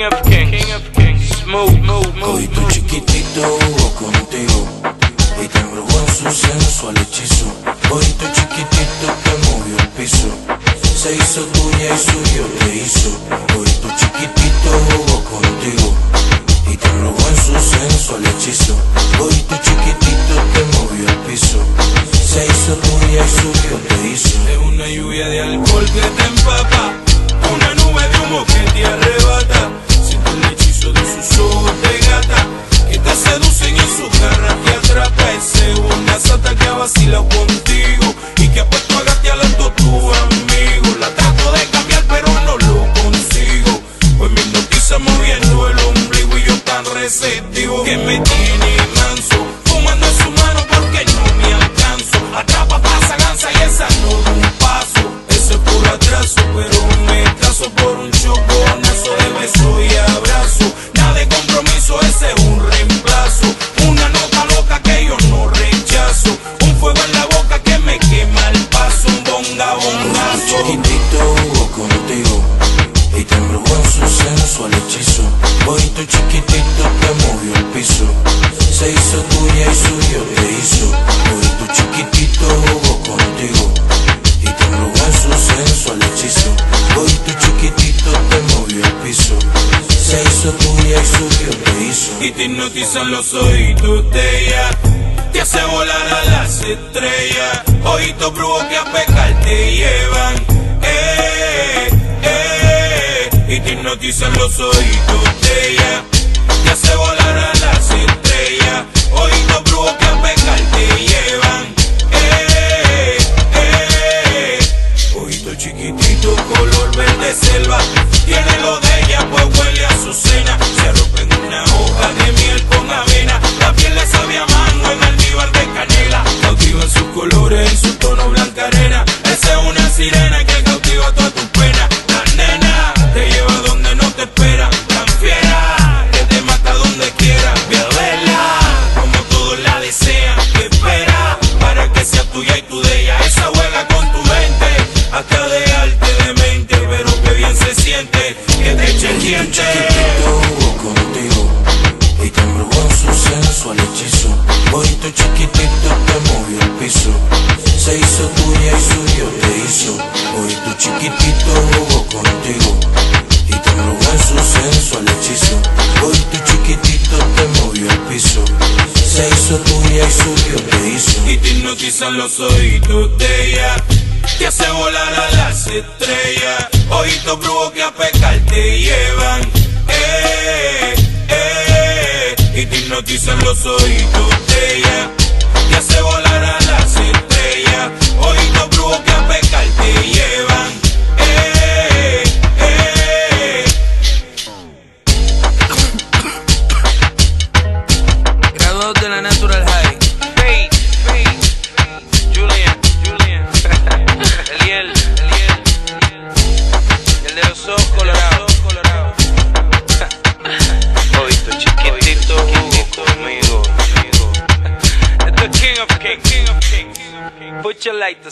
King of Kings, King of Kings, smooth, smooth, smooth. chiquitito jugó contigo y te embrujó en su sensual hechizo. Cogito chiquitito que movió el piso, se hizo tuya y suyo te hizo. Cogito chiquitito jugó contigo y te embrujó en su sensual hechizo. Por atraso, pero me caso por un choconazo de beso y abrazo. Nada de compromiso, ese es un reemplazo. Una nota loca que yo no rechazo. Un fuego en la boca que me quema el paso. Un bonga bongazo. chiquitito jugó contigo y te embrujó en su sensual hechizo. Hoy chiquitito te movió el piso, se hizo tuya y suyo y te hipnotizan los oídos de ella. Te hace volar a las estrellas. Brujos que a pecar te llevan. Eh, eh, y te hipnotizan los oídos de ella. Que te jugó contigo y te embrujó en su sensual hechizo. Hoy tu chiquitito te movió el piso, se hizo tuya y suyo te hizo. Hoy tu chiquitito jugó contigo y te embrujó en su sensual hechizo. Hoy tu chiquitito te movió el piso, se hizo tuya y suyo te hizo. y te hipnotizan los oídos de ella. Te hace volar a las estrellas. Ojitos brujos que a pecar te llevan. Eh, eh, y te hipnotizan los oídos de ella. Te hace volar a las estrellas. Ojitos brujos que a pecar te llevan. Eh, eh, Graduados de la Natural High. Colorados, colorados. Oíste, chiquitito, jugó conmigo. Es King of Kings. Put your light to